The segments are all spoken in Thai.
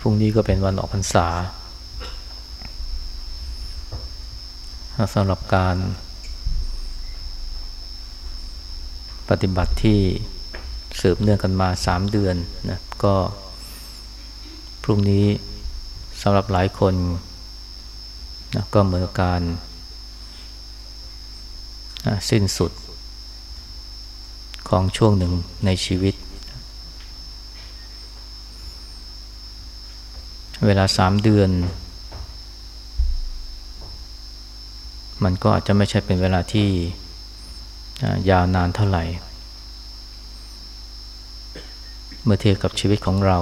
พรุ่งนี้ก็เป็นวันออกพรรษาสำหรับการปฏิบัติที่สืบเนื่องกันมาสามเดือนนะก็พรุ่งนี้สำหรับหลายคนนะก็เหมือนการสิ้นสุดของช่วงหนึ่งในชีวิต เวลาสามเดือน มันก็อาจจะไม่ใช่เป็นเวลาที่ยาวนานเท่าไหร่ เมื่อเทียบกับชีวิตของเรา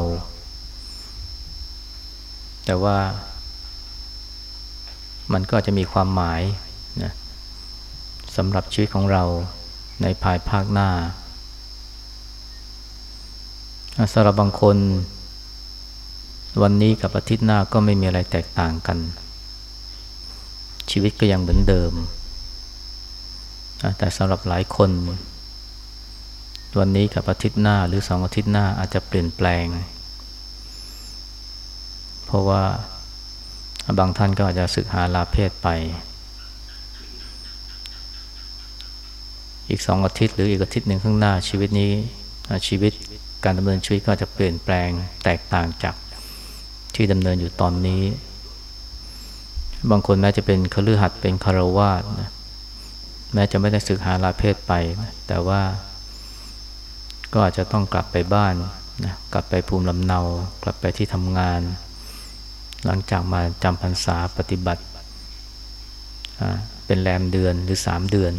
แต่ว่ามันก็จะมีความหมายนะสำหรับชีวิตของเราในภายภาคหน้าสำหรับบางคน วันนี้กับอาทิตย์หน้าก็ไม่มีอะไรแตกต่างกัน ชีวิตก็ยังเหมือนเดิม แต่สำหรับหลายคน วันนี้กับอาทิตย์หน้าหรือสองอาทิตย์หน้าอาจจะเปลี่ยนแปลง เพราะว่าบางท่านก็อาจจะศึกหาลาเพศไป อีกสองอาทิตย์หรืออีกอาทิตย์หนึ่งข้างหน้าชีวิตนี้ชีวิตการดำเนินชีวิตก็จะเปลี่ยนแปลงแตกต่างจาก ที่ดำเนินอยู่ตอนนี้ บางคนแม้จะเป็นคฤหัสถ์เป็นคารวาสนะแม้จะไม่ได้ศึกหาลาเพศไปนะแต่ว่าก็อาจจะต้องกลับไปบ้านนะกลับไปภูมิลำเนา กลับไปที่ทำงาน หลังจากมาจำพรรษาปฏิบัติ เป็นแรมเดือนหรือสามเดือน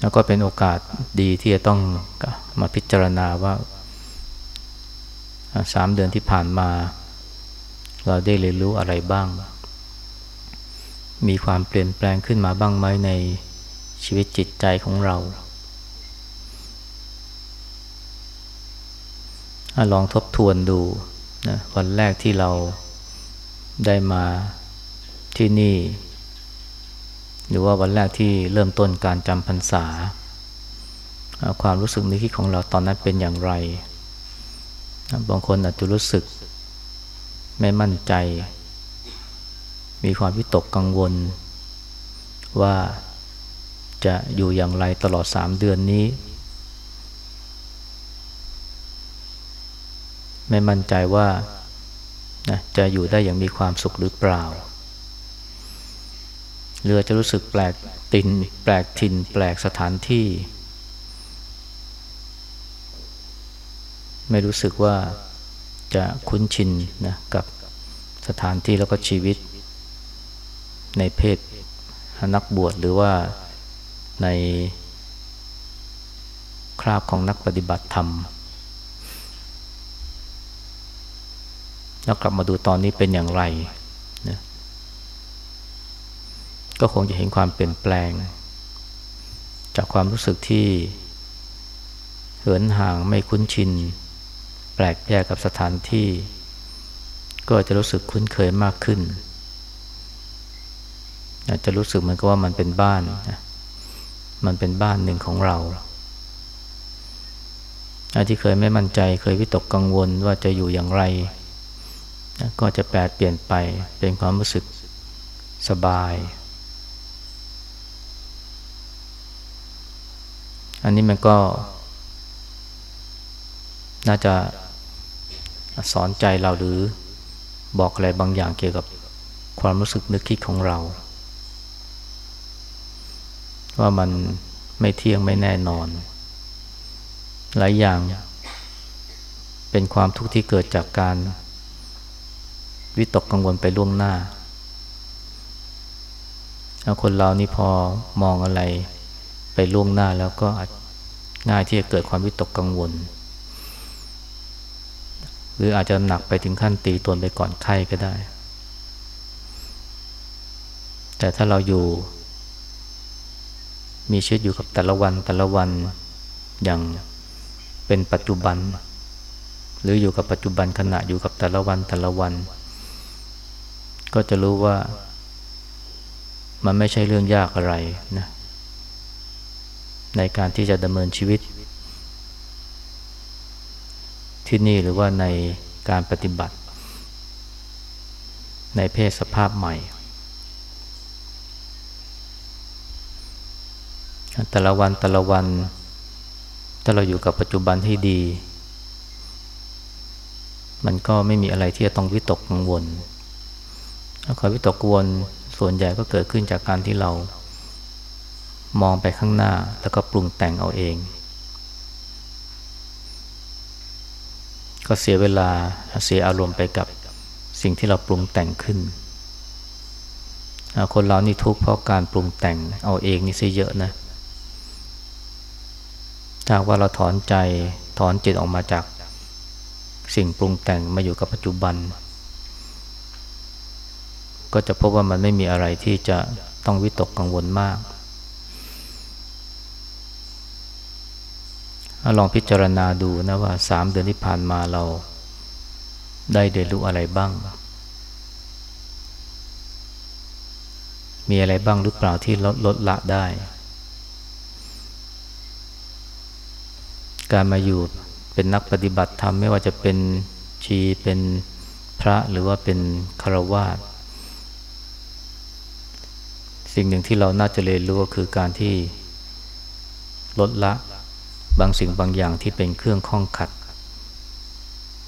แล้วก็เป็นโอกาสดีที่จะต้องมาพิจารณาว่าสามเดือนที่ผ่านมา เราได้เรียนรู้อะไรบ้าง มีความเปลี่ยนแปลงขึ้นมาบ้างไหมในชีวิตจิตใจของเรา ลองทบทวนดูนะวันแรกที่เราได้มาที่นี่ หรือว่าวันแรกที่เริ่มต้นการจำพรรษา ความรู้สึกนึกคิดของเราตอนนั้นเป็นอย่างไร บางคนอาจจะรู้สึกไม่มั่นใจ มีความวิตกกังวล ว่าจะอยู่อย่างไรตลอดสามเดือนนี้ ไม่มั่นใจว่าจะอยู่ได้อย่างมีความสุขหรือเปล่า หรือจะรู้สึกแปลกตินแปลกถิ่น แปลกสถานที่ ไม่รู้สึกว่าจะคุ้นชินนะกับสถานที่แล้วก็ชีวิต ในเพศนักบวชหรือว่าในคราบของนักปฏิบัติธรรม แล้วกลับมาดูตอนนี้เป็นอย่างไรนะ ก็คงจะเห็นความเปลี่ยนแปลง จากความรู้สึกที่เหินห่างไม่คุ้นชิน แปลกแยกกับสถานที่ ก็จะรู้สึกคุ้นเคยมากขึ้น อาจจะรู้สึกเหมือนกับว่ามันเป็นบ้านมันเป็นบ้านหนึ่งของเราอาที่เคยไม่มั่นใจเคยวิตกกังวลว่าจะอยู่อย่างไร ก็จะแปลเปลี่ยนไปเป็นความรู้สึกสบาย อันนี้มันก็ น่าจะสอนใจเราหรือบอกอะไรบางอย่างเกี่ยวกับความรู้สึกนึกคิดของเรา ว่ามันไม่เที่ยงไม่แน่นอน หลายอย่าง เป็นความทุกข์ที่เกิดจากการ วิตกกังวลไปล่วงหน้าคนเรานี่พอมองอะไร ไปล่วงหน้าแล้วก็ง่ายที่จะเกิดความวิตกกังวล หรืออาจจะหนักไปถึงขั้นตีตนไปก่อนไข้ก็ได้ แต่ถ้าเราอยู่ มีชีวิตอยู่กับแต่ละวันแต่ละวันอย่างเป็นปัจจุบัน หรืออยู่กับปัจจุบันขณะอยู่กับแต่ละวันแต่ละวัน ก็จะรู้ว่ามันไม่ใช่เรื่องยากอะไรนะ ในการที่จะดำเนินชีวิต ที่นี่หรือว่าในการปฏิบัติ ในเพศสภาพใหม่ แต่ละวันแต่ละวัน ถ้าเราอยู่กับปัจจุบันให้ดี มันก็ไม่มีอะไรที่จะต้องวิตกกังวลความวิตกกังวลส่วนใหญ่ก็เกิดขึ้นจากการที่เรา มองไปข้างหน้าแล้วก็ปรุงแต่งเอาเอง ก็เสียเวลาเสียอารมณ์ไปกับสิ่งที่เราปรุงแต่งขึ้น คนเรานี่ทุกข์เพราะการปรุงแต่งเอาเองนี่ซะเยอะนะถ้าว่าเราถอนใจถอนจิตออกมาจากสิ่งปรุงแต่งมาอยู่กับปัจจุบัน ก็จะพบว่ามันไม่มีอะไรที่จะต้องวิตกกังวลมาก ลองพิจารณาดูนะว่าสามเดือนที่ผ่านมาเราได้เรียนรู้อะไรบ้าง มีอะไรบ้างหรือเปล่าที่ลดลดละได้ การมาอยู่เป็นนักปฏิบัติธรรมไม่ว่าจะเป็นชีเป็นพระหรือว่าเป็นคารวาสสิ่งหนึ่งที่เราน่าจะเรียนรู้ก็คือการที่ลดละ บางสิ่งบางอย่างที่เป็นเครื่องข้องขัด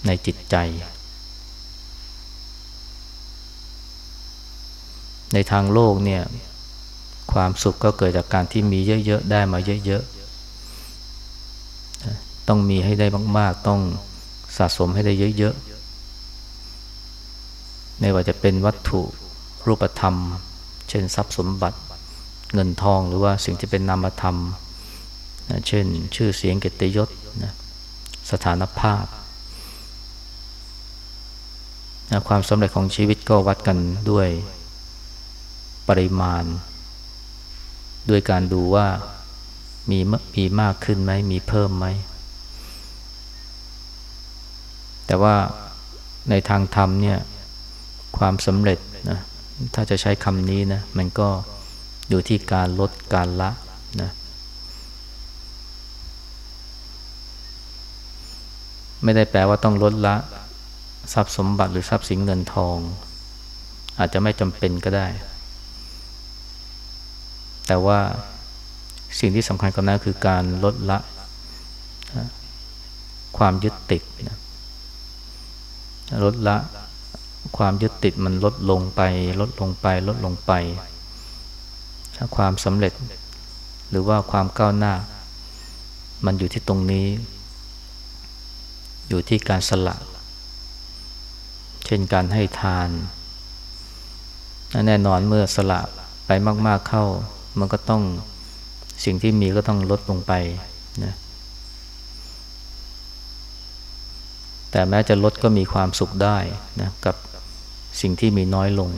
ในจิตใจ ในทางโลกเนี่ยความสุขก็เกิดจากการที่มีเยอะๆ ได้มาเยอะๆ ต้องมีให้ได้มากๆ ต้องสะสมให้ได้เยอะๆ ไม่ว่าจะเป็นวัตถุรูปธรรม เช่นทรัพย์สมบัติ เงินทองหรือว่าสิ่งที่เป็นนามธรรม นะเช่น ชื่อเสียงเกียรติยศนะสถานภาพนะความสำเร็จของชีวิตก็วัดกันด้วยปริมาณ ด้วยการดูว่ามีมีมากขึ้นไหมมีเพิ่มไหม แต่ว่าในทางธรรมเนี่ยความสำเร็จนะถ้าจะใช้คำนี้นะมันก็อยู่ที่การลดการละนะ ไม่ได้แปลว่าต้องลดละทรัพย์สมบัติหรือทรัพย์สินเงินทอง อาจจะไม่จำเป็นก็ได้ แต่ว่าสิ่งที่สำคัญก็นั้นคือการลดละ ความยึดติดลดละความยึดติดมันลดลงไป ลดลงไป ลดลงไป ถ้าความสำเร็จ หรือว่าความก้าวหน้า มันอยู่ที่ตรงนี้ อยู่ที่การสละ เช่นการให้ทาน แน่นอนเมื่อสละไปมาก ๆเข้า มันก็ต้องสิ่งที่มีก็ต้องลดลงไปนะแต่แม้จะลดก็มีความสุขได้นะกับสิ่งที่มีน้อยลง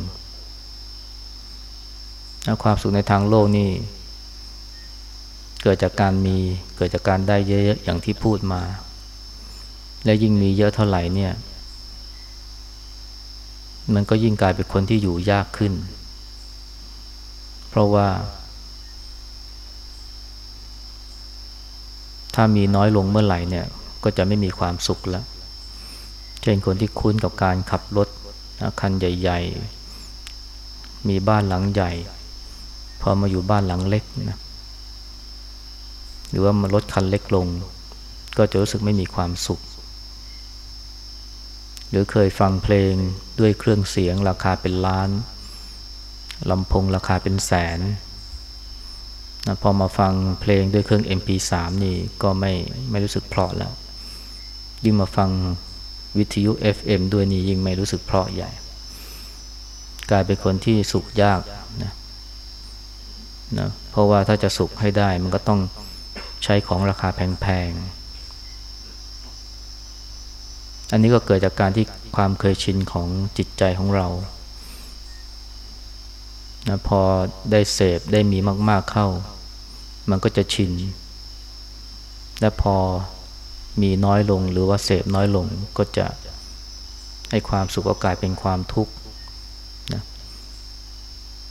ความสุขในทางโลกนี่ เกิดจากการมีเกิดจากการได้เยอะๆอย่างที่พูดมา และยิ่งมีเยอะเท่าไหร่เนี่ย มันก็ยิ่งกลายเป็นคนที่อยู่ยากขึ้น เพราะว่า ถ้ามีน้อยลงเมื่อไหร่เนี่ย ก็จะไม่มีความสุขแล้วเช่นคนที่คุ้นกับการขับรถคันใหญ่ ๆ มีบ้านหลังใหญ่ พอมาอยู่บ้านหลังเล็กนะหรือว่ามารถคันเล็กลง ก็จะรู้สึกไม่มีความสุข หรือเคยฟังเพลงด้วยเครื่องเสียงราคาเป็นล้านลำโพงราคาเป็นแสนนะพอมาฟังเพลงด้วยเครื่อง MP3 นี่ก็ไม่ไม่รู้สึกเพราะแล้ว ยิ่งมาฟังวิทยุ FM ด้วยนี่ยิ่งไม่รู้สึกเพราะใหญ่ กลายเป็นคนที่สุขยากนะนะเพราะว่าถ้าจะสุขให้ได้มันก็ต้องใช้ของราคาแพงๆ อันนี้ก็เกิดจากการที่ความเคยชินของจิตใจของเรานะพอได้เสพได้มีมาก ๆเข้า มันก็จะชิน และพอมีน้อยลงหรือว่าเสพน้อยลงก็จะให้ความสุขก็กลายเป็นความทุกข์นะ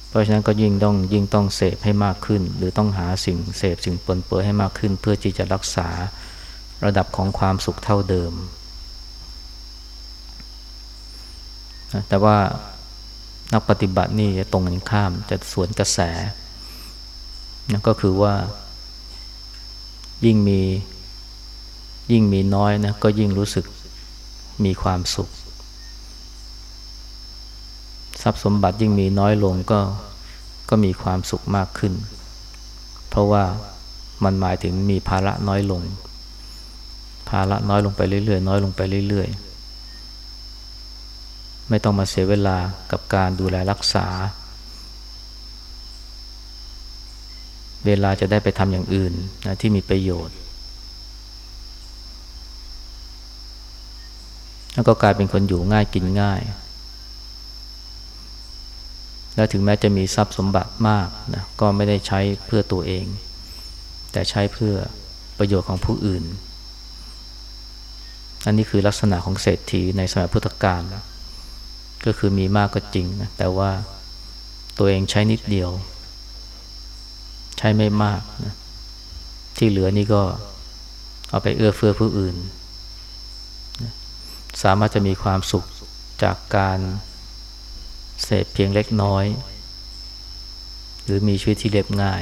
เพราะฉะนั้นก็ยิ่งต้องยิ่งต้องเสพให้มากขึ้น หรือต้องหาสิ่งเสพสิ่งปนเปื้อให้มากขึ้น เพื่อที่จะรักษาระดับของความสุขเท่าเดิม นะแต่ว่านักปฏิบัตินี่จะตรงกันข้ามจะสวนกระแสนะก็คือว่า ยิ่งมียิ่งมีน้อยนะก็ยิ่งรู้สึกมีความสุข ทรัพย์สมบัติยิ่งมีน้อยลงก็ก็มีความสุขมากขึ้น เพราะว่ามันหมายถึงมีภาระน้อยลง ภาระน้อยลงไปเรื่อยๆน้อยลงไปเรื่อยๆ ไม่ต้องมาเสียเวลากับการดูแลรักษา เวลาจะได้ไปทำอย่างอื่นนะที่มีประโยชน์แล้วก็กลายเป็นคนอยู่ง่ายกินง่าย และถึงแม้จะมีทรัพย์สมบัติมากนะก็ไม่ได้ใช้เพื่อตัวเอง แต่ใช้เพื่อประโยชน์ของผู้อื่น อันนี้คือลักษณะของเศรษฐีในสมัยพุทธกาล ก็คือมีมากก็จริงนะแต่ว่าตัวเองใช้นิดเดียว ใช้ไม่มากนะที่เหลือนี่ก็เอาไปเอื้อเฟื้อผู้อื่น สามารถจะมีความสุขจากการเสพเพียงเล็กน้อย หรือมีชีวิตที่เรียบง่าย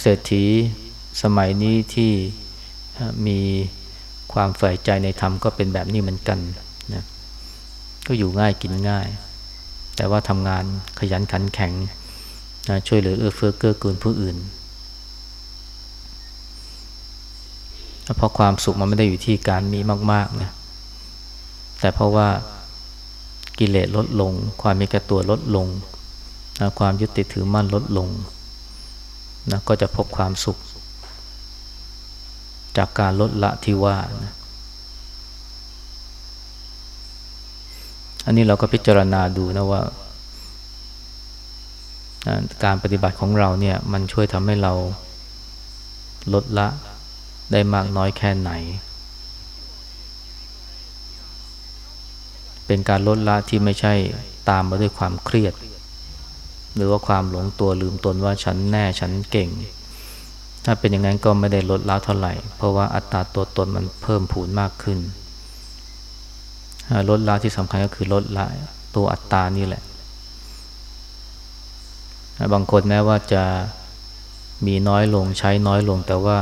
เศรษฐีสมัยนี้ที่มีความใฝ่ใจในธรรมก็เป็นแบบนี้เหมือนกันนะ ก็อยู่ง่ายกินง่าย แต่ว่าทำงานขยันขันแข็งนะช่วยเหลือเอื้อเฟื้อเกื้อกูลผู้อื่นเพราะความสุขมันไม่ได้อยู่ที่การมีมากๆนะแต่เพราะว่ากิเลสลดลง ความมีแก่ตัวลดลงนะความยึดติดถือมั่นลดลงนะก็จะพบความสุข จากการลดละที่ว่านะ อันนี้เราก็พิจารณาดูนะว่า การปฏิบัติของเราเนี่ย มันช่วยทำให้เราลดละได้มากน้อยแค่ไหน เป็นการลดละที่ไม่ใช่ตามมาด้วยความเครียด หรือว่าความหลงตัวลืมตนว่าฉันแน่ฉันเก่ง ถ้าเป็นอย่างนั้นก็ไม่ได้ลดละเท่าไหร่ เพราะว่าอัตราตัวตนมันเพิ่มผูนมากขึ้น ลดละที่สำคัญก็คือลดละตัวอัตตานี่แหละ บางคนแม้ว่าจะมีน้อยลงใช้น้อยลง แต่ว่า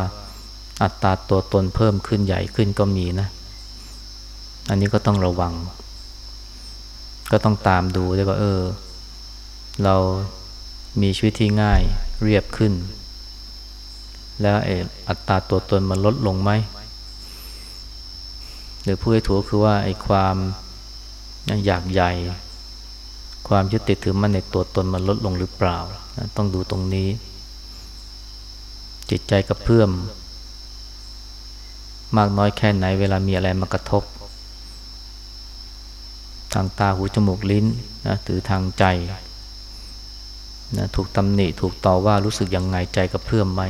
อัตราตัวตนเพิ่มขึ้นใหญ่ขึ้นก็มีนะ อันนี้ก็ต้องระวัง ก็ต้องตามดูด้วยว่า เออ เรามีชีวิตที่ง่ายเรียบขึ้น แล้วเออัตราตัวตนมันลดลงไหม หรือพูดให้ถูกคือว่าไอ้ความอยากใหญ่ ความยึดติดถือมันในตัวตนมันลดลงหรือเปล่า ต้องดูตรงนี้ จิตใจกับเพื่อม มากน้อยแค่ไหนเวลามีอะไรมากระทบ ทางตาหูจมูกลิ้นนะหรือทางใจนะถูกตำหนิถูกต่อว่ารู้สึกยังไงใจกระเพื่อมไหม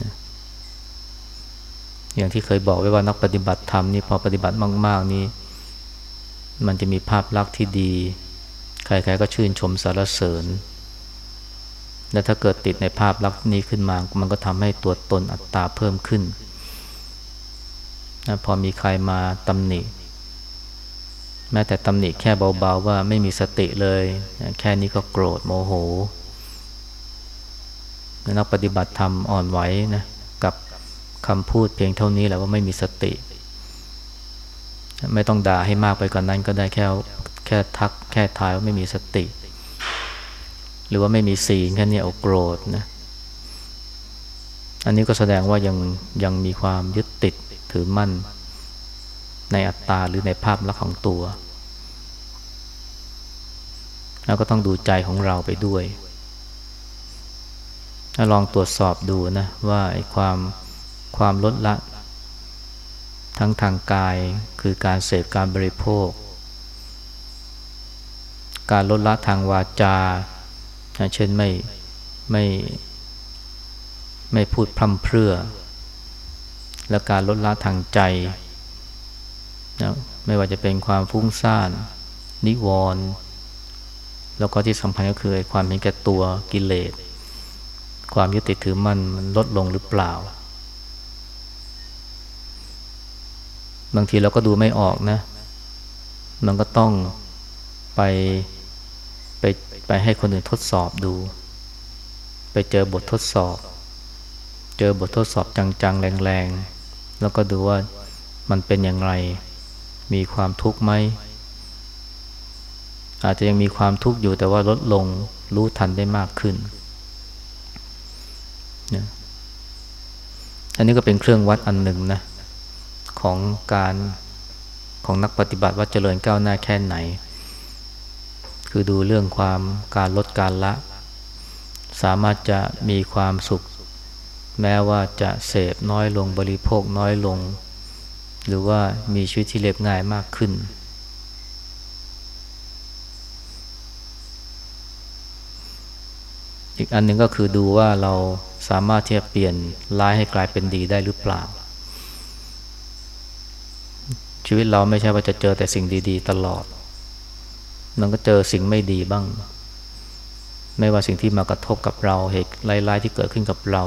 นะ อย่างที่เคยบอกไว้ว่านักปฏิบัติธรรมนี่พอปฏิบัติมาก ๆ นี่มันจะมีภาพลักษณ์ที่ดี ใครๆก็ชื่นชมสรรเสริญ และถ้าเกิดติดในภาพลักษณ์นี้ขึ้นมา มันก็ทำให้ตัวตนอัตตาเพิ่มขึ้นนะพอมีใครมาตำหนิ แม้แต่ตำหนิแค่เบาๆว่าไม่มีสติเลย แค่นี้ก็โกรธโมโหนักปฏิบัติธรรมอ่อนไหวนะ คำพูดเพียงเท่านี้แหละว่าไม่มีสติ ไม่ต้องด่าให้มากไปกว่านนั้นก็ได้แค่แค่ทักแค่ทายว่าไม่มีสติ หรือว่าไม่มีสีแค่นี้เอาโกรธนะอันนี้ก็แสดงว่ายังยังมีความยึดติดถือมั่น ในอัตตาหรือในภาพลักษณ์ของตัว แล้วก็ต้องดูใจของเราไปด้วยลองตรวจสอบดูนะว่าไอ้ความ ความลดละ ทั้งทางกายคือการเสพการบริโภค การลดละทางวาจา เช่นไม่ไม่ไม่พูดพร่ำเพรื่อ และการลดละทางใจนะไม่ว่าจะเป็นความฟุ้งซ่าน นิวรณ์แล้วก็ที่สำคัญก็คือความเห็นแก่ตัวกิเลส ความยึดติดถือมันมันลดลงหรือเปล่า บางทีเราก็ดูไม่ออกนะ มันก็ต้องไปไปไปให้คนอื่นทดสอบดู ไปเจอบททดสอบ เจอบททดสอบจังๆ แรงๆ แล้วก็ดูว่ามันเป็นอย่างไร มีความทุกข์ไหม อาจจะยังมีความทุกข์อยู่แต่ว่าลดลงรู้ทันได้มากขึ้นนะอันนี้ก็เป็นเครื่องวัดอันหนึ่งนะ ของการของนักปฏิบัติว่าเจริญก้าวหน้าแค่ไหน คือดูเรื่องความการลดการละ สามารถจะมีความสุข แม้ว่าจะเสพน้อยลงบริโภคน้อยลง หรือว่ามีชีวิตที่เรียบง่ายมากขึ้น อีกอันหนึ่งก็คือดูว่าเราสามารถที่จะเปลี่ยนร้ายให้กลายเป็นดีได้หรือเปล่า ชีวิตเราไม่ใช่ว่าจะเจอแต่สิ่งดี ๆ ตลอด มันก็เจอสิ่งไม่ดีบ้าง ไม่ว่าสิ่งที่มากระทบกับเราเหตุร้ายๆที่เกิดขึ้นกับเรา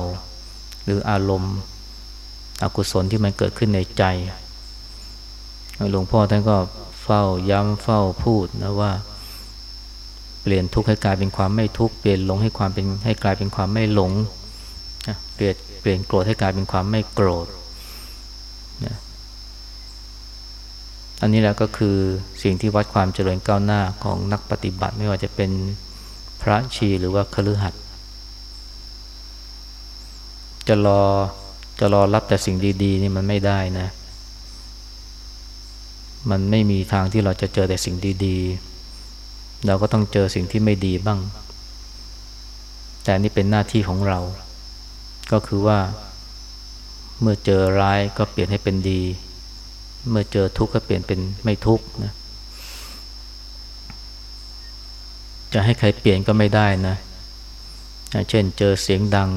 หรืออารมณ์อกุศลที่มันเกิดขึ้นในใจ หลวงพ่อท่านก็เฝ้าย้ำเฝ้าพูดนะว่า เปลี่ยนทุกข์ให้กลายเป็นความไม่ทุกข์เปลี่ยนหลงให้ความเป็นให้กลายเป็นความไม่หลงเปลี่ยนเปลี่ยนโกรธให้กลายเป็นความไม่โกรธนะ อันนี้แหละก็คือสิ่งที่วัดความเจริญก้าวหน้าของนักปฏิบัติไม่ว่าจะเป็นพระชีหรือว่าคฤหัสถ์จะรอจะรอรับแต่สิ่งดีๆนี่มันไม่ได้นะ มันไม่มีทางที่เราจะเจอแต่สิ่งดีๆ เราก็ต้องเจอสิ่งที่ไม่ดีบ้าง แต่นี่เป็นหน้าที่ของเรา ก็คือว่า เมื่อเจอร้ายก็เปลี่ยนให้เป็นดี เมื่อเจอทุกข์ก็เปลี่ยนเป็นไม่ทุกข์นะ จะให้ใครเปลี่ยนก็ไม่ได้นะ เช่นเจอเสียงดัง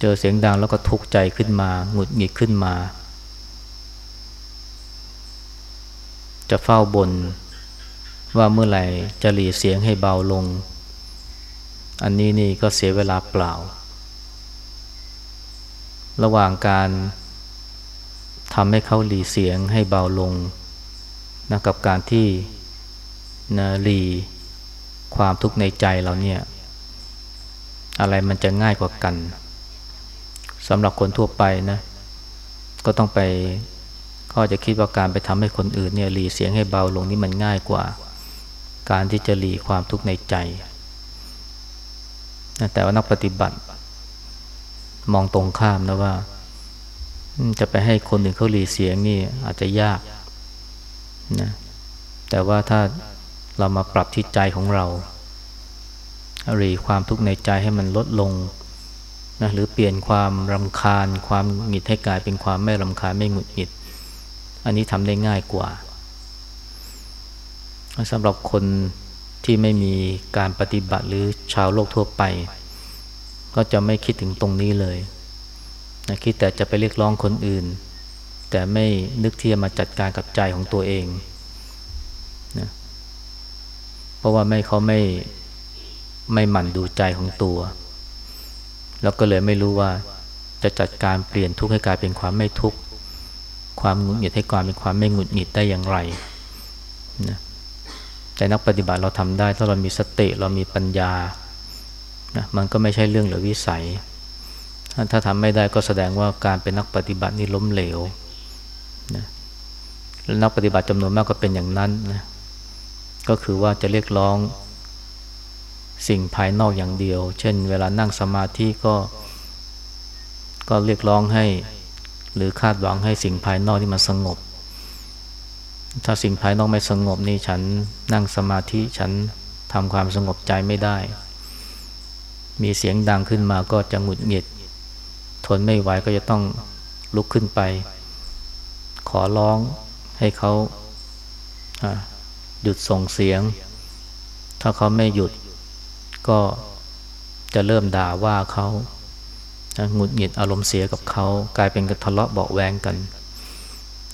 เจอเสียงดังแล้วก็ทุกข์ใจขึ้นมา หงุดหงิดขึ้นมา จะเฝ้าบนว่าเมื่อไหร่จะหลีเสียงให้เบาลง อันนี้นี่ก็เสียเวลาเปล่า ระหว่างการ ทำให้เขาหลีเสียงให้เบาลงนะกับการที่นะหลีความทุกข์ในใจเราเนี่ยอะไรมันจะง่ายกว่ากันสำหรับคนทั่วไปนะก็ต้องไปเขาจะคิดว่าการไปทำให้คนอื่นเนี่ยหลีเสียงให้เบาลงนี่มันง่ายกว่า การที่จะหลีความทุกข์ในใจแต่ว่านักปฏิบัติ มองตรงข้ามนะว่า จะไปให้คนอื่นเขาหลีเสียงนี่อาจจะยากนะแต่ว่าถ้าเรามาปรับที่ใจของเราหรีความทุกข์ในใจให้มันลดลงนะหรือเปลี่ยนความรำคาญ ความหงิดให้กลายเป็นความไม่รำคาญไม่หงุดหงิด อันนี้ทำได้ง่ายกว่าสำหรับคนที่ไม่มีการปฏิบัติหรือชาวโลกทั่วไป ก็จะไม่คิดถึงตรงนี้เลย นะคิดแต่จะไปเรียกร้องคนอื่น แต่ไม่นึกที่จะมาจัดการกับใจของตัวเองนะเพราะว่าไม่เขาไม่ไม่หมั่นดูใจของตัว แล้วก็เลยไม่รู้ว่าจะจัดการเปลี่ยนทุกข์ให้กลายเป็นความไม่ทุกข์ความหงุดหงิดให้กลายเป็นความไม่หงุดหงิดได้อย่างไรนะแต่นักปฏิบัติเราทำได้ถ้าเรามีสติเรามีปัญญานะมันก็ไม่ใช่เรื่องหรือวิสัย ถ้าทำไม่ได้ก็แสดงว่าการเป็นนักปฏิบัตินี่ล้มเหลวนะแล้วนักปฏิบัติจำนวนมากก็เป็นอย่างนั้นนะก็คือว่าจะเรียกร้องสิ่งภายนอกอย่างเดียว เช่น เวลานั่งสมาธิก็ ก็เรียกร้องให้ หรือคาดหวังให้สิ่งภายนอกที่มันสงบ ถ้าสิ่งภายนอกไม่สงบนี่ฉันนั่งสมาธิฉันทำความสงบใจไม่ได้ มีเสียงดังขึ้นมาก็จะหงุดหงิด ทนไม่ไหวก็จะต้องลุกขึ้นไป ขอร้องให้เขาหยุดส่งเสียง ถ้าเขาไม่หยุดก็จะเริ่มด่าว่าเขาหงุดหงิดอารมณ์เสียกับเขา กลายเป็นกทะเลาะเบาแวงกัน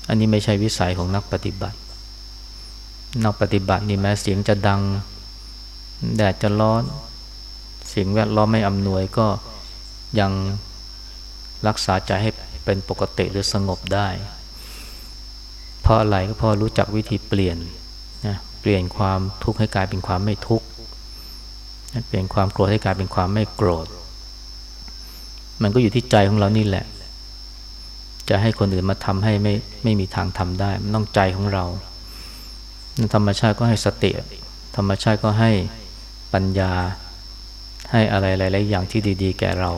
อันนี้ไม่ใช่วิสัยของนักปฏิบัติ นักปฏิบัตินี่แม้เสียงจะดัง แดดจะร้อน เสิ่งแวดล้อมไม่อำนวยก็ยัง รักษาใจให้เป็นปกติหรือสงบได้ เพราะอะไรก็เพราะรู้จักวิธีเปลี่ยนนะเปลี่ยนความทุกข์ให้กลายเป็นความไม่ทุกข์เปลี่ยนความโกรธให้กลายเป็นความไม่โกรธ มันก็อยู่ที่ใจของเรานี่แหละ จะให้คนอื่นมาทำให้ไม่ไม่มีทางทำได้ มันต้องใจของเรา ธรรมชาติก็ให้สติ ธรรมชาติก็ให้ปัญญา ให้อะไรหลายๆอย่างที่ดี ๆ แก่เรา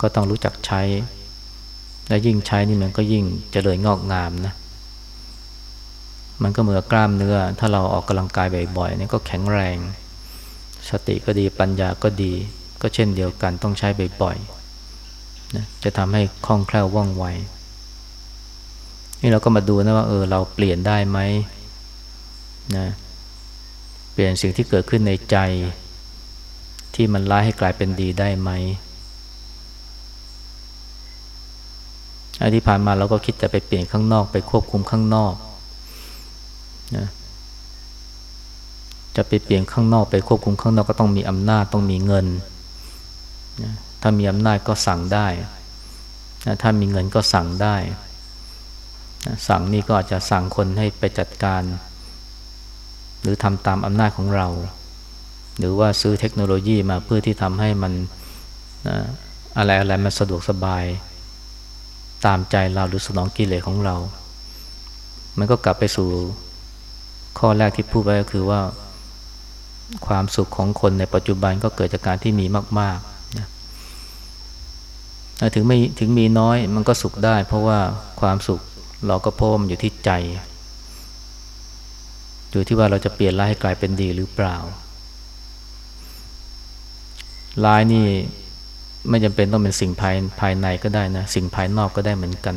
ก็ต้องรู้จักใช้ และยิ่งใช้นี่มันก็ยิ่งเจริญงอกงามนะ มันก็เหมือนกล้ามเนื้อ ถ้าเราออกกำลังกายบ่อยๆนี่ก็แข็งแรง สติก็ดีปัญญาก็ดี ก็เช่นเดียวกันต้องใช้บ่อยๆนะจะทำให้คล่องแคล่วว่องไว นี่เราก็มาดูนะว่าเออเราเปลี่ยนได้ไหมนะเปลี่ยนสิ่งที่เกิดขึ้นในใจที่มันร้ายให้กลายเป็นดีได้ไหมอัน ที่ผ่านมาเราก็คิดแต่ไปเปลี่ยนข้างนอกไปควบคุมข้างนอกนะจะไปเปลี่ยนข้างนอกไปควบคุมข้างนอกก็ต้องมีอำนาจต้องมีเงินนะถ้ามีอำนาจก็สั่งได้นะถ้ามีเงินก็สั่งได้นะสั่งนี่ก็อาจจะสั่งคนให้ไปจัดการ หรือทำตามอำนาจของเรา หรือว่าซื้อเทคโนโลยีมาเพื่อที่ทำให้มันนะอะไรอะไรมันสะดวกสบาย ตามใจเราหรือสนองกิเลสของเรา มันก็กลับไปสู่ข้อแรกที่พูดไว้ก็คือว่า ความสุขของคนในปัจจุบันก็เกิดจากการที่มีมากๆนะถึงไม่ถึงมีน้อยมันก็สุขได้ เพราะว่าความสุขเราก็พบมันอยู่ที่ใจ อยู่ที่ว่าเราจะเปลี่ยนร้ายให้กลายเป็นดีหรือเปล่าร้ายนี่ ไม่จำเป็นต้องเป็นสิ่งภายภายในก็ได้นะ สิ่งภายนอกก็ได้เหมือนกัน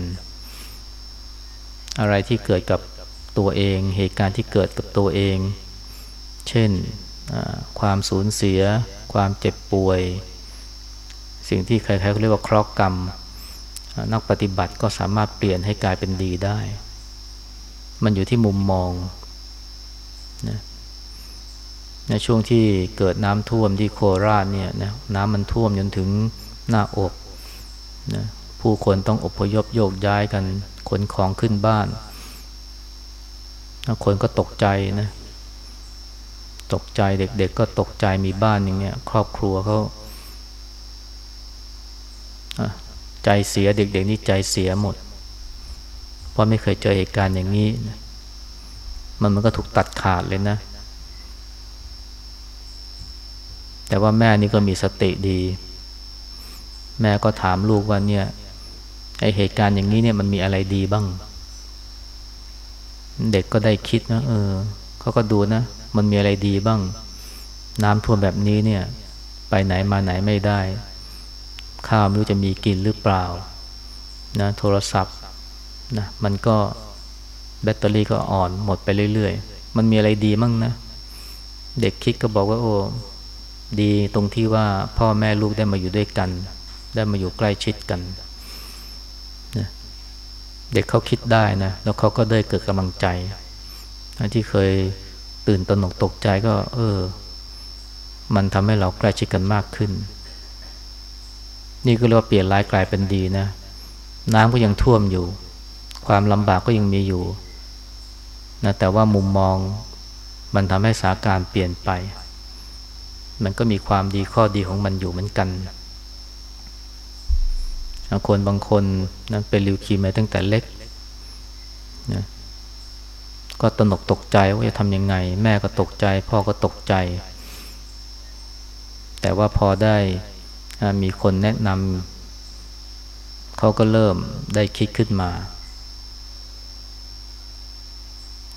อะไรที่เกิดกับตัวเอง เหตุการณ์ที่เกิดกับตัวเอง เช่นความสูญเสีย ความเจ็บป่วย สิ่งที่ใครๆเขาเรียกว่าเคราะห์กรรม นักปฏิบัติก็สามารถเปลี่ยนให้กลายเป็นดีได้ มันอยู่ที่มุมมองนะ ในช่วงที่เกิดน้ำท่วมที่โคราชเนี่ยนะน้ำมันท่วมจนถึงหน้าอกนะผู้คนต้องอพยพโยกย้ายกันขนของขึ้นบ้าน คนก็ตกใจนะ ตกใจเด็กๆก็ตกใจมีบ้านอย่างเงี้ย ครอบครัวเขาใจเสียเด็กๆนี่ใจเสียหมด เพราะไม่เคยเจอเหตุการณ์อย่างนี้มันมันก็ถูกตัดขาดเลยนะ แต่ว่าแม่นี่ก็มีสติดี แม่ก็ถามลูกว่าเนี่ยไอเหตุการณ์อย่างนี้เนี่ยมันมีอะไรดีบ้าง เด็กก็ได้คิดนะเออเขาก็ดูนะ มันมีอะไรดีบ้าง น้ำท่วมแบบนี้เนี่ย ไปไหนมาไหนไม่ได้ ข้าวไม่รู้จะมีกินหรือเปล่านะโทรศัพท์นะมันก็แบตเตอรี่ก็อ่อนหมดไปเรื่อยๆ มันมีอะไรดีมั่งนะ เด็กคิดก็บอกว่าโอ้ ดีตรงที่ว่าพ่อแม่ลูกได้มาอยู่ด้วยกัน ได้มาอยู่ใกล้ชิดกันนะเด็กเขาคิดได้นะ แล้วเขาก็ได้เกิดกำลังใจ ที่เคยตื่นตระหนกตกใจก็ เออ มันทำให้เราใกล้ชิดกันมากขึ้น นี่ก็เรียกว่าเปลี่ยนร้ายกลายเป็นดีนะ น้ำก็ยังท่วมอยู่ ความลำบากก็ยังมีอยู่นะแต่ว่ามุมมองมันทำให้สาการเปลี่ยนไป มันก็มีความดีข้อดีของมันอยู่เหมือนกันคนบางคนนะเป็นลิวคีมาตั้งแต่เล็กนะก็ตนกตกใจว่าจะทำยังไง แม่ก็ตกใจ พ่อก็ตกใจ แต่ว่าพอได้มีคนแนะนำเขาก็เริ่มได้คิดขึ้นมา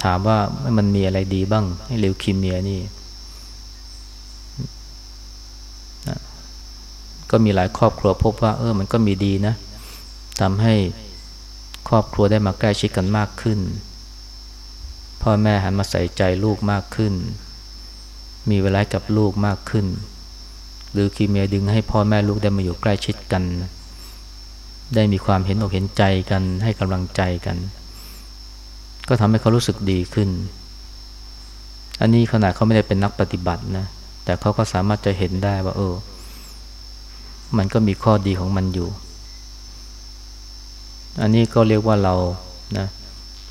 ถามว่ามันมีอะไรดีบ้างให้ลิวคิมเมียนี่ ก็มีหลายครอบครัวพบว่า เออมันก็มีดีนะทำให้ครอบครัวได้มาใกล้ชิดกันมากขึ้น พ่อแม่หันมาใส่ใจลูกมากขึ้น มีเวลากับลูกมากขึ้น หรือคีเมียดึงให้พ่อแม่ลูกได้มาอยู่ใกล้ชิดกัน ได้มีความเห็นอกเห็นใจกันให้กำลังใจกัน ก็ทำให้เขารู้สึกดีขึ้น อันนี้ขนาดเขาไม่ได้เป็นนักปฏิบัตินะ แต่เขาก็สามารถจะเห็นได้ว่าเออ มันก็มีข้อดีของมันอยู่ อันนี้ก็เรียกว่าเรานะ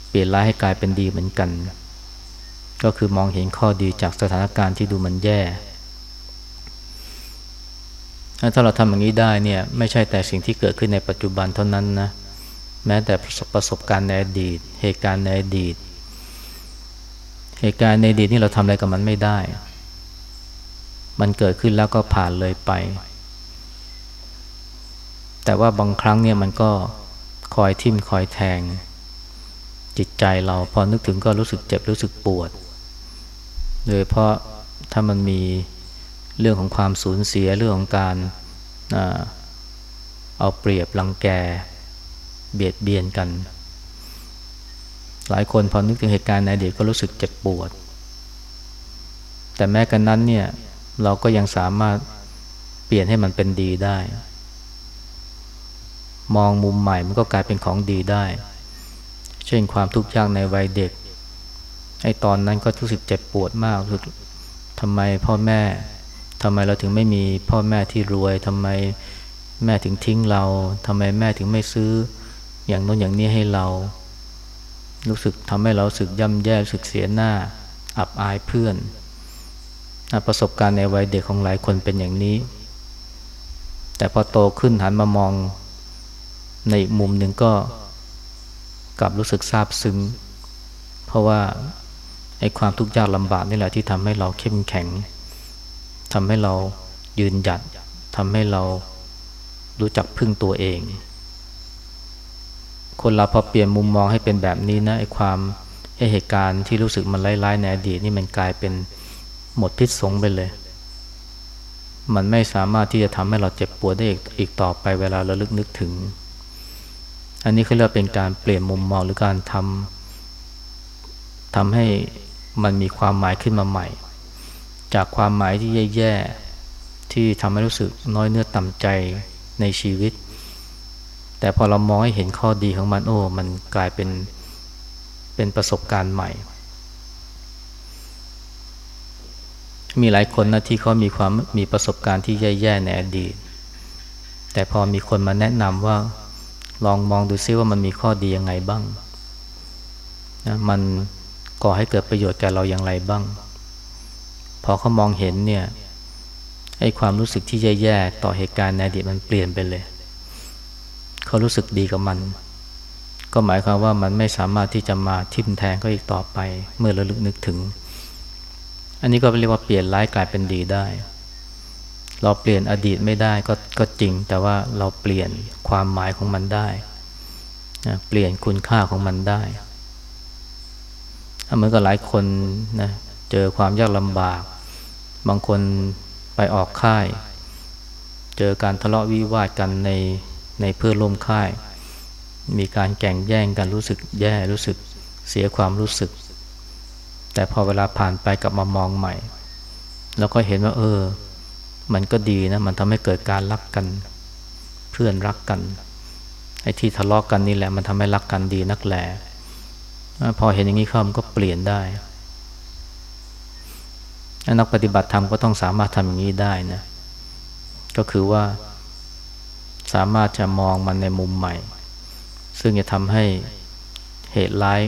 เปลี่ยนร้ายให้กลายเป็นดีเหมือนกัน ก็คือมองเห็นข้อดีจากสถานการณ์ที่ดูมันแย่ถ้าเราทำอย่างนี้ได้เนี่ยไม่ใช่แต่สิ่งที่เกิดขึ้นในปัจจุบันเท่านั้นนะแม้แต่ประสบการณ์ในอดีต เหตุการณ์ในอดีต เหตุการณ์ในอดีตนี่เราทำอะไรกับมันไม่ได้ มันเกิดขึ้นแล้วก็ผ่านเลยไป แต่ว่าบางครั้งเนี่ยมันก็คอยทิ่มคอยแทง จิตใจเราพอนึกถึงก็รู้สึกเจ็บรู้สึกปวด โดยเพราะถ้ามันมีเรื่องของความสูญเสียเรื่องของการเอาเปรียบรังแก เบียดเบียนกัน หลายคนพอนึกถึงเหตุการณ์ในอดีตก็รู้สึกเจ็บปวด แต่แม้กันนั้นเนี่ยเราก็ยังสามารถเปลี่ยนให้มันเป็นดีได้ มองมุมใหม่มันก็กลายเป็นของดีได้ เช่นความทุกข์ยากในวัยเด็กไอ้ตอนนั้นก็รู้สึกเจ็บปวดมากรู้สึกทำไมพ่อแม่ทำไมเราถึงไม่มีพ่อแม่ที่รวยทำไมแม่ถึงทิ้งเราทำไมแม่ถึงไม่ซื้อ อย่างโน้นอย่างนี้ให้เรา รู้สึกทำให้เราสึกย่ำแย่สึกเสียหน้า อับอายเพื่อนประสบการณ์ในวัยเด็กของหลายคนเป็นอย่างนี้ แต่พอโตขึ้นหันมามอง ในมุมหนึ่งก็กลับรู้สึกซาบซึ้ง เพราะว่าไอ้ความทุกข์ยากลำบากนี่แหละที่ทำให้เราเข้มแข็งทำให้เรายืนหยัดทำให้เรารู้จักพึ่งตัวเอง คนเราพอเปลี่ยนมุมมองให้เป็นแบบนี้นะไอ้ความไอ้เหตุการณ์ที่รู้สึกมันร้ายๆในอดีตนี่มันกลายเป็นหมดพิษสงไปเลย มันไม่สามารถที่จะทำให้เราเจ็บปวดได้อีกต่อไปเวลาเราลึกนึกถึง อันนี้เขาเรียกเป็นการเปลี่ยนมุมมองหรือการทำทำให้มันมีความหมายขึ้นมาใหม่ จากความหมายที่แย่ๆที่ทำให้รู้สึกน้อยเนื้อต่ำใจในชีวิต แต่พอเรามองให้เห็นข้อดีของมันโอ้ มันกลายเป็นเป็นประสบการณ์ใหม่ มีหลายคนนะที่เขามีความมีประสบการณ์ที่แย่ๆในอดีต แต่พอมีคนมาแนะนำว่า ลองมองดูซิว่ามันมีข้อดียังไงบ้างนะมันก่อให้เกิดประโยชน์แก่เราอย่างไรบ้าง พอเขามองเห็นเนี่ยไอ้ความรู้สึกที่แย่ๆต่อเหตุการณ์ในอดีตมันเปลี่ยนไปเลย เขารู้สึกดีกับมัน ก็หมายความว่ามันไม่สามารถที่จะมาทิ่มแทงก็อีกต่อไป เมื่อราลึกนึกถึง อันนี้ก็เรียกว่าเปลี่ยนร้ายกลายเป็นดีได้ เราเปลี่ยนอดีตไม่ได้ก็ก็จริง แต่ว่าเราเปลี่ยนความหมายของมันได้นะเปลี่ยนคุณค่าของมันได้เหมือนกับหลายคนนะเจอความยากลำบาก บางคนไปออกค่าย เจอการทะเลาะวิวาทกันในในเพื่อร่วมค่าย มีการแข่งแย่งกันรู้สึกแย่รู้สึกเสียความรู้สึก แต่พอเวลาผ่านไปกลับมามองใหม่ แล้วก็เห็นว่า เออ มันก็ดีนะ มันทำให้เกิดการรักกัน เพื่อนรักกัน ไอ้ที่ทะเลาะกกันนี่แหละ มันทำให้รักกันดีนักแหละพอเห็นอย่างนี้เข้ามันก็เปลี่ยนได้ นักปฏิบัติธรรมก็ต้องสามารถทำอย่างนี้ได้นะ ก็คือว่าสามารถจะมองมันในมุมใหม่ ซึ่งจะทำให้เหตุร้าย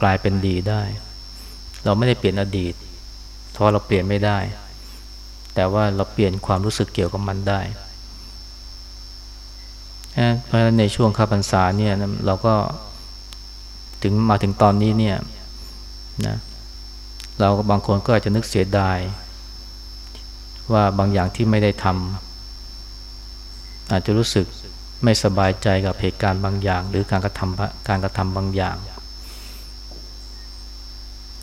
กลายเป็นดีได้ เราไม่ได้เปลี่ยนอดีตเพราะเราเปลี่ยนไม่ได้ แต่ว่าเราเปลี่ยนความรู้สึกเกี่ยวกับมันได้ เพราะฉะนั้นในช่วงข้าพรรษาเนี่ยเราก็ถึงมาถึงตอนนี้เนี่ยนะเราบางคนก็อาจจะนึกเสียดาย ว่าบางอย่างที่ไม่ได้ทำอาจจะรู้สึกไม่สบายใจกับเหตุการณ์บางอย่าง หรือการกระทำการกระทำบางอย่าง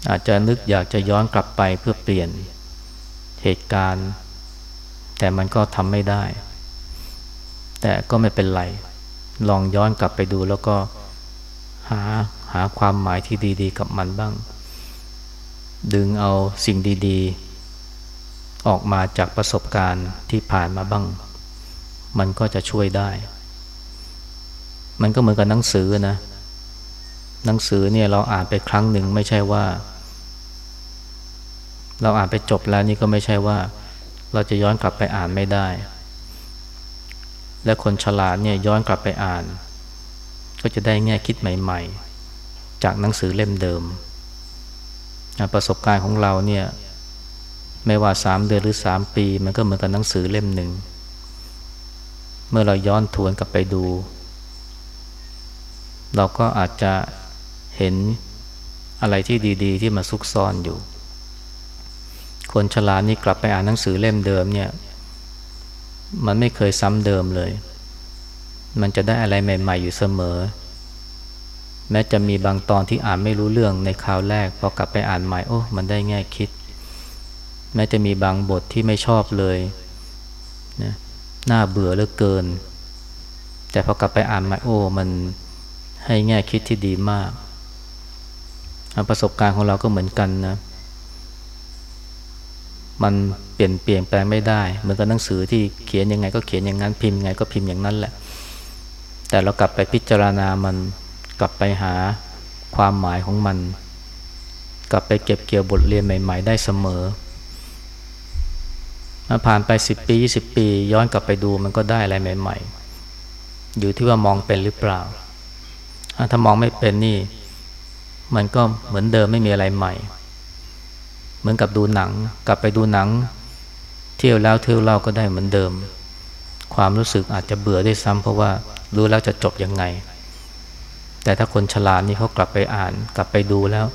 อาจจะนึกอยากจะย้อนกลับไปเพื่อเปลี่ยน เหตุการณ์ แต่มันก็ทำไม่ได้ แต่ก็ไม่เป็นไร ลองย้อนกลับไปดูแล้วก็หาหาความหมายที่ดี ๆ กับมันบ้าง ดึงเอาสิ่งดีๆ ออกมาจากประสบการณ์ที่ผ่านมาบ้าง มันก็จะช่วยได้ มันก็เหมือนกับหนังสือนะ หนังสือเนี่ยเราอ่านไปครั้งหนึ่งไม่ใช่ว่า เราอ่านไปจบแล้วนี่ก็ไม่ใช่ว่าเราจะย้อนกลับไปอ่านไม่ได้ และคนฉลาดเนี่ยย้อนกลับไปอ่าน ก็จะได้แง่คิดใหม่ ๆ จากหนังสือเล่มเดิม ประสบการณ์ของเราเนี่ยไม่ว่าสามเดือนหรือสามปี มันก็เหมือนกับหนังสือเล่มหนึ่ง เมื่อเราย้อนทวนกลับไปดู เราก็อาจจะเห็นอะไรที่ดี ๆ ที่มาซุกซ่อนอยู่ คนฉลาดนี่กลับไปอ่านหนังสือเล่มเดิมเนี่ย มันไม่เคยซ้ำเดิมเลย มันจะได้อะไรใหม่ ๆ อยู่เสมอ แม้จะมีบางตอนที่อ่านไม่รู้เรื่องในคราวแรกพอกลับไปอ่านใหม่โอ้มันได้แง่คิด แม้จะมีบางบทที่ไม่ชอบเลยนะน่าเบื่อเหลือเกิน แต่พอกลับไปอ่านใหม่โอ้มันให้แง่คิดที่ดีมาก ประสบการณ์ของเราก็เหมือนกันนะ มันเปลี่ยนเปลี่ยนแปลงไม่ได้ เหมือนกับหนังสือที่เขียนยังไงก็เขียนอย่างนั้นพิมพ์ยังไงก็พิมพ์อย่างนั้นแหละ แต่เรากลับไปพิจารณามันกลับไปหาความหมายของมัน กลับไปเก็บเกี่ยวบทเรียนใหม่ ๆ ได้เสมอมาผ่านไปสิบปียี่สิบปี ย้อนกลับไปดูมันก็ได้อะไรใหม่ ๆ อยู่ที่ว่ามองเป็นหรือเปล่า ถ้ามองไม่เป็นนี่ มันก็เหมือนเดิมไม่มีอะไรใหม่ เหมือนกับดูหนัง กลับไปดูหนัง เที่ยวแล้วเที่ยวเล่าก็ได้เหมือนเดิม ความรู้สึกอาจจะเบื่อได้ซ้ำเพราะว่ารู้แล้วจะจบยังไง แต่ถ้าคนฉลาดนี่เขากลับไปอ่าน กลับไปดูแล้ว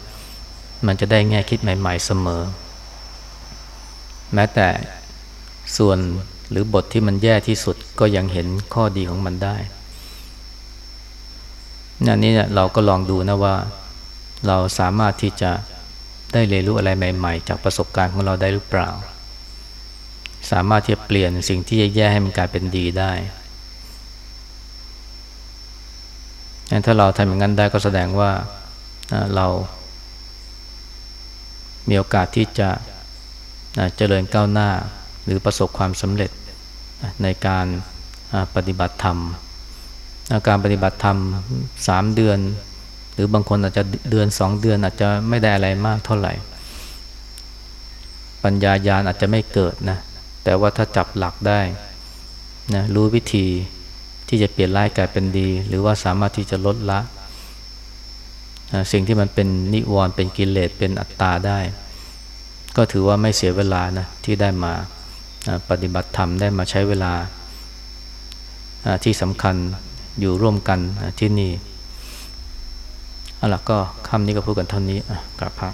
มันจะได้แง่คิดใหม่ ๆเสมอ แม้แต่ส่วนหรือบทที่มันแย่ที่สุดก็ยังเห็นข้อดีของมันได้นั่นนี่เนี่ยเราก็ลองดูนะว่า เราสามารถที่จะ ได้เรียนรู้อะไรใหม่ๆ จากประสบการณ์ของเราได้หรือเปล่า สามารถที่จะเปลี่ยนสิ่งที่แย่ๆให้มันกลายเป็นดีได้ถ้าเราทำอย่างนั้นได้ก็แสดงว่าเรา มีโอกาสที่จะเจริญก้าวหน้า หรือประสบความสำเร็จในการปฏิบัติธรรม การปฏิบัติธรรมสามเดือน หรือบางคนอาจจะเดือนสองเดือนอาจจะไม่ได้อะไรมากเท่าไหร่ ปัญญายาณอาจจะไม่เกิดนะ แต่ว่าถ้าจับหลักได้นะรู้วิธีที่จะเปลี่ยนร้ายกลายเป็นดี หรือว่าสามารถที่จะลดละนะสิ่งที่มันเป็นนิวรณ์เป็นกิเลสเป็นอัตตาได้ ก็ถือว่าไม่เสียเวลานะที่ได้มาปฏิบัติธรรมได้มาใช้เวลาที่สำคัญอยู่ร่วมกันที่นี่ เอาล่ะก็คำนี้ก็พูดกันเท่านี้อะกราบพระ